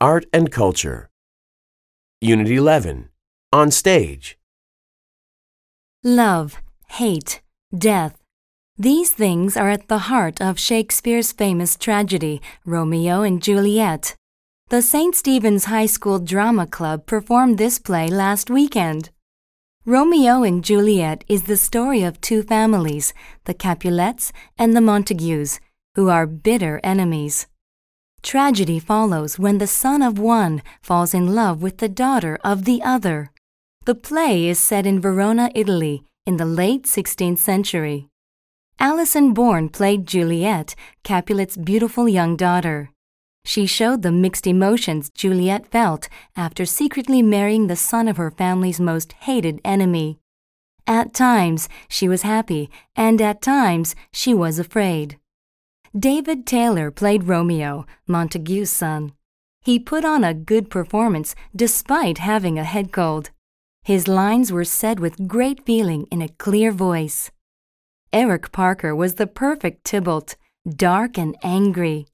Art and Culture. Unit 11. On Stage. Love, hate, death. These things are at the heart of Shakespeare's famous tragedy, Romeo and Juliet. The St. Stephen's High School Drama Club performed this play last weekend. Romeo and Juliet is the story of two families, the Capulets and the Montagues, who are bitter enemies. Tragedy follows when the son of one falls in love with the daughter of the other. The play is set in Verona, Italy, in the late 16th century. Alison Bourne played Juliet, Capulet's beautiful young daughter. She showed the mixed emotions Juliet felt after secretly marrying the son of her family's most hated enemy. At times, she was happy, and at times, she was afraid. David Taylor played Romeo, Montague's son. He put on a good performance despite having a head cold. His lines were said with great feeling in a clear voice. Eric Parker was the perfect Tybalt, dark and angry.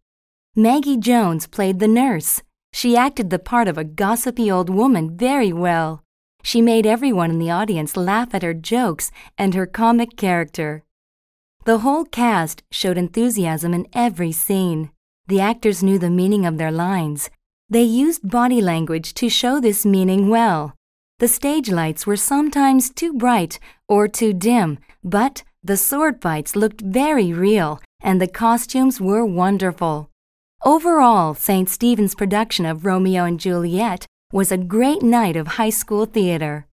Maggie Jones played the nurse. She acted the part of a gossipy old woman very well. She made everyone in the audience laugh at her jokes and her comic character. The whole cast showed enthusiasm in every scene. The actors knew the meaning of their lines. They used body language to show this meaning well. The stage lights were sometimes too bright or too dim, but the sword fights looked very real and the costumes were wonderful. Overall, St. Stephen's production of Romeo and Juliet was a great night of high school theater.